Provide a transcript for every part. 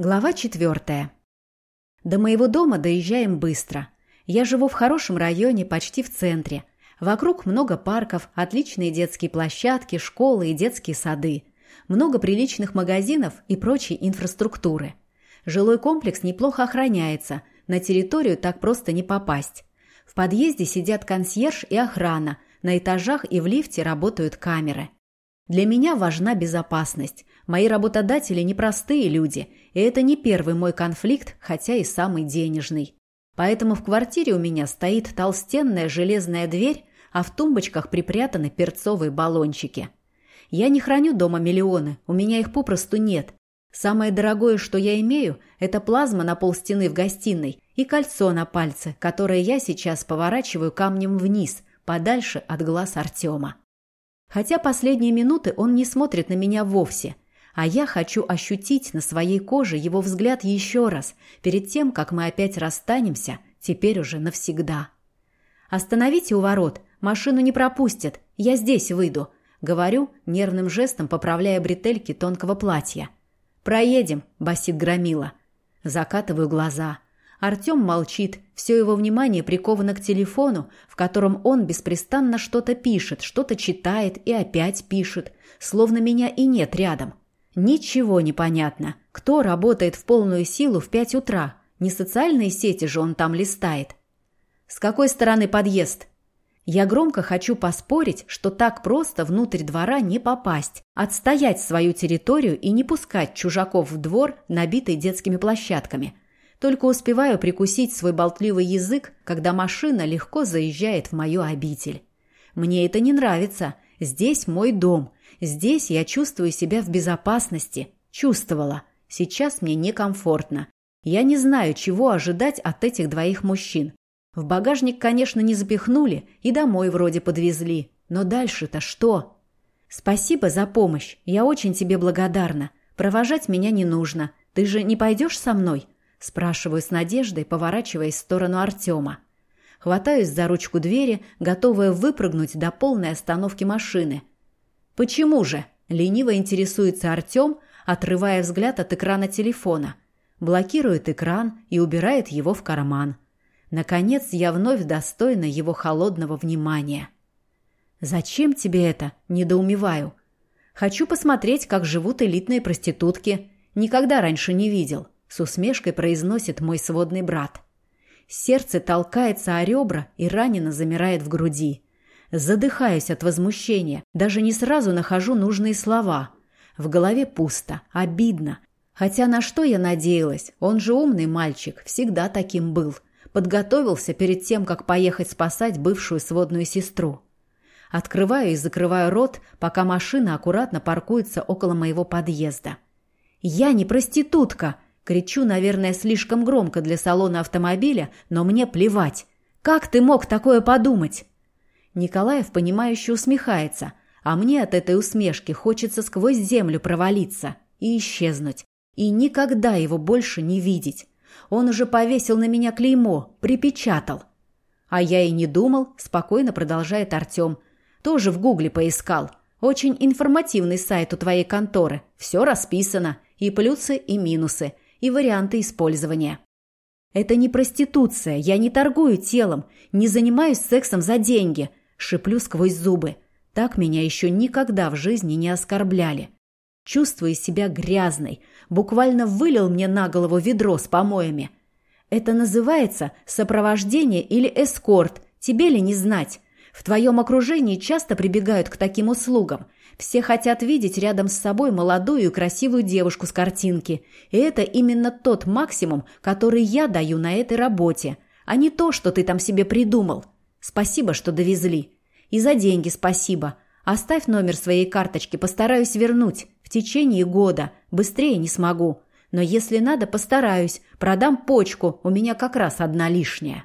Глава четвертая. До моего дома доезжаем быстро. Я живу в хорошем районе, почти в центре. Вокруг много парков, отличные детские площадки, школы и детские сады. Много приличных магазинов и прочей инфраструктуры. Жилой комплекс неплохо охраняется, на территорию так просто не попасть. В подъезде сидят консьерж и охрана, на этажах и в лифте работают камеры. Для меня важна безопасность. Мои работодатели непростые люди, и это не первый мой конфликт, хотя и самый денежный. Поэтому в квартире у меня стоит толстенная железная дверь, а в тумбочках припрятаны перцовые баллончики. Я не храню дома миллионы, у меня их попросту нет. Самое дорогое, что я имею, это плазма на полстены в гостиной и кольцо на пальце, которое я сейчас поворачиваю камнем вниз, подальше от глаз Артема. Хотя последние минуты он не смотрит на меня вовсе, а я хочу ощутить на своей коже его взгляд еще раз, перед тем, как мы опять расстанемся, теперь уже навсегда. «Остановите у ворот, машину не пропустят, я здесь выйду», — говорю, нервным жестом поправляя бретельки тонкого платья. «Проедем», — басит Громила. Закатываю глаза — Артем молчит, все его внимание приковано к телефону, в котором он беспрестанно что-то пишет, что-то читает и опять пишет, словно меня и нет рядом. Ничего не понятно. Кто работает в полную силу в пять утра? Не социальные сети же он там листает. С какой стороны подъезд? Я громко хочу поспорить, что так просто внутрь двора не попасть, отстоять свою территорию и не пускать чужаков в двор, набитый детскими площадками – только успеваю прикусить свой болтливый язык, когда машина легко заезжает в мою обитель. Мне это не нравится. Здесь мой дом. Здесь я чувствую себя в безопасности. Чувствовала. Сейчас мне некомфортно. Я не знаю, чего ожидать от этих двоих мужчин. В багажник, конечно, не запихнули и домой вроде подвезли. Но дальше-то что? Спасибо за помощь. Я очень тебе благодарна. Провожать меня не нужно. Ты же не пойдешь со мной? Спрашиваю с надеждой, поворачиваясь в сторону Артема. Хватаюсь за ручку двери, готовая выпрыгнуть до полной остановки машины. «Почему же?» – лениво интересуется Артем, отрывая взгляд от экрана телефона. Блокирует экран и убирает его в карман. Наконец, я вновь достойна его холодного внимания. «Зачем тебе это?» – недоумеваю. «Хочу посмотреть, как живут элитные проститутки. Никогда раньше не видел». С усмешкой произносит мой сводный брат. Сердце толкается о ребра и ранено замирает в груди. Задыхаюсь от возмущения, даже не сразу нахожу нужные слова. В голове пусто, обидно. Хотя на что я надеялась? Он же умный мальчик, всегда таким был. Подготовился перед тем, как поехать спасать бывшую сводную сестру. Открываю и закрываю рот, пока машина аккуратно паркуется около моего подъезда. «Я не проститутка!» Кричу, наверное, слишком громко для салона автомобиля, но мне плевать. Как ты мог такое подумать? Николаев, понимающе усмехается, а мне от этой усмешки хочется сквозь землю провалиться и исчезнуть, и никогда его больше не видеть. Он уже повесил на меня клеймо, припечатал. А я и не думал, спокойно продолжает Артем. Тоже в гугле поискал. Очень информативный сайт у твоей конторы. Все расписано. И плюсы, и минусы и варианты использования. «Это не проституция, я не торгую телом, не занимаюсь сексом за деньги», – шиплю сквозь зубы. Так меня еще никогда в жизни не оскорбляли. Чувствую себя грязной, буквально вылил мне на голову ведро с помоями. Это называется сопровождение или эскорт, тебе ли не знать? В твоем окружении часто прибегают к таким услугам – все хотят видеть рядом с собой молодую и красивую девушку с картинки. И это именно тот максимум, который я даю на этой работе, а не то, что ты там себе придумал. Спасибо, что довезли. И за деньги спасибо. Оставь номер своей карточки, постараюсь вернуть. В течение года. Быстрее не смогу. Но если надо, постараюсь. Продам почку, у меня как раз одна лишняя.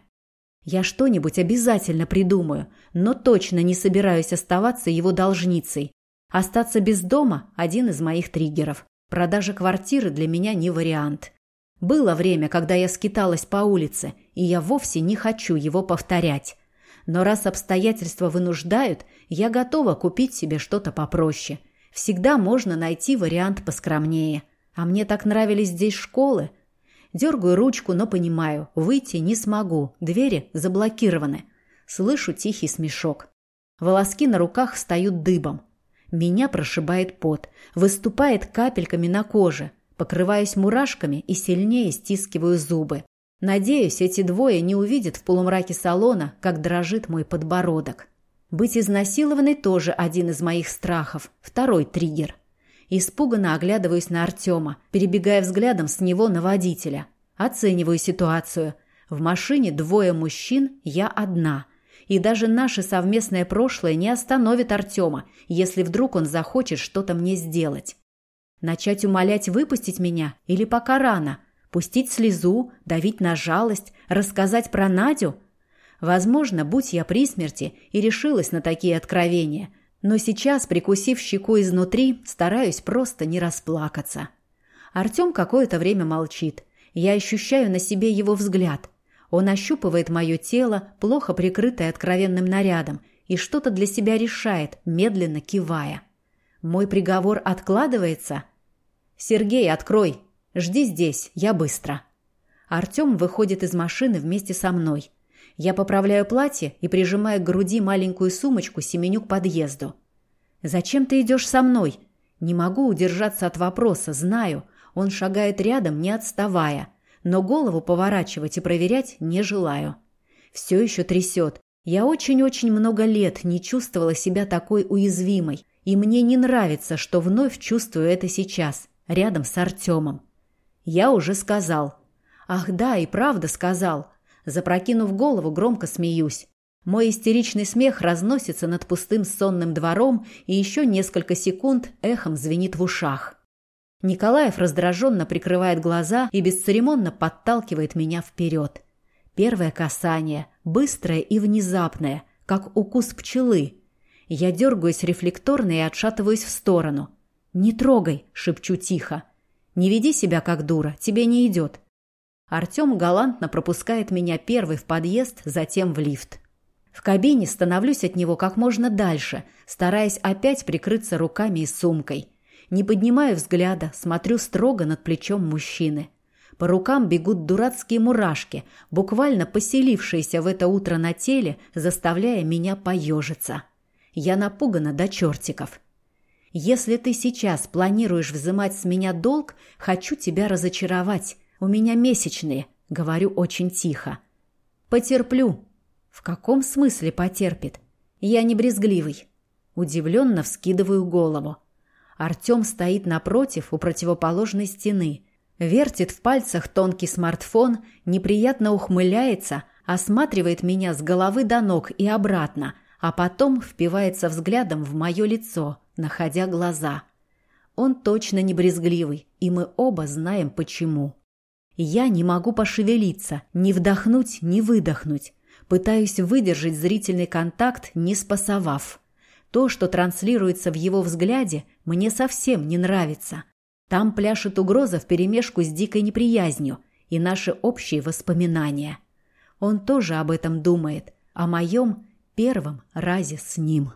Я что-нибудь обязательно придумаю, но точно не собираюсь оставаться его должницей. Остаться без дома – один из моих триггеров. Продажа квартиры для меня не вариант. Было время, когда я скиталась по улице, и я вовсе не хочу его повторять. Но раз обстоятельства вынуждают, я готова купить себе что-то попроще. Всегда можно найти вариант поскромнее. А мне так нравились здесь школы. Дергаю ручку, но понимаю, выйти не смогу, двери заблокированы. Слышу тихий смешок. Волоски на руках встают дыбом. Меня прошибает пот, выступает капельками на коже. Покрываюсь мурашками и сильнее стискиваю зубы. Надеюсь, эти двое не увидят в полумраке салона, как дрожит мой подбородок. Быть изнасилованной тоже один из моих страхов, второй триггер. Испуганно оглядываюсь на Артема, перебегая взглядом с него на водителя. Оцениваю ситуацию. В машине двое мужчин, я одна. И даже наше совместное прошлое не остановит Артема, если вдруг он захочет что-то мне сделать. Начать умолять выпустить меня или пока рано? Пустить слезу, давить на жалость, рассказать про Надю? Возможно, будь я при смерти и решилась на такие откровения – но сейчас, прикусив щеку изнутри, стараюсь просто не расплакаться. Артем какое-то время молчит. Я ощущаю на себе его взгляд. Он ощупывает мое тело, плохо прикрытое откровенным нарядом, и что-то для себя решает, медленно кивая. Мой приговор откладывается? «Сергей, открой! Жди здесь, я быстро!» Артем выходит из машины вместе со мной. Я поправляю платье и, прижимая к груди маленькую сумочку, семеню к подъезду. «Зачем ты идешь со мной?» Не могу удержаться от вопроса, знаю. Он шагает рядом, не отставая. Но голову поворачивать и проверять не желаю. Все еще трясет. Я очень-очень много лет не чувствовала себя такой уязвимой. И мне не нравится, что вновь чувствую это сейчас, рядом с Артемом. Я уже сказал. Ах да, и правда сказал. Запрокинув голову, громко смеюсь. Мой истеричный смех разносится над пустым сонным двором и еще несколько секунд эхом звенит в ушах. Николаев раздраженно прикрывает глаза и бесцеремонно подталкивает меня вперед. Первое касание, быстрое и внезапное, как укус пчелы. Я дергаюсь рефлекторно и отшатываюсь в сторону. «Не трогай!» – шепчу тихо. «Не веди себя как дура, тебе не идет. Артем галантно пропускает меня первый в подъезд, затем в лифт. В кабине становлюсь от него как можно дальше, стараясь опять прикрыться руками и сумкой. Не поднимаю взгляда, смотрю строго над плечом мужчины. По рукам бегут дурацкие мурашки, буквально поселившиеся в это утро на теле, заставляя меня поежиться. Я напугана до чертиков. Если ты сейчас планируешь взимать с меня долг, хочу тебя разочаровать. У меня месячные, говорю очень тихо. Потерплю. В каком смысле потерпит? Я не брезгливый. Удивленно вскидываю голову. Артем стоит напротив, у противоположной стены. Вертит в пальцах тонкий смартфон, неприятно ухмыляется, осматривает меня с головы до ног и обратно, а потом впивается взглядом в мое лицо, находя глаза. Он точно не брезгливый, и мы оба знаем почему. Я не могу пошевелиться, ни вдохнуть, ни выдохнуть. Пытаюсь выдержать зрительный контакт, не спасовав. То, что транслируется в его взгляде, мне совсем не нравится. Там пляшет угроза вперемешку с дикой неприязнью и наши общие воспоминания. Он тоже об этом думает, о моем первом разе с ним.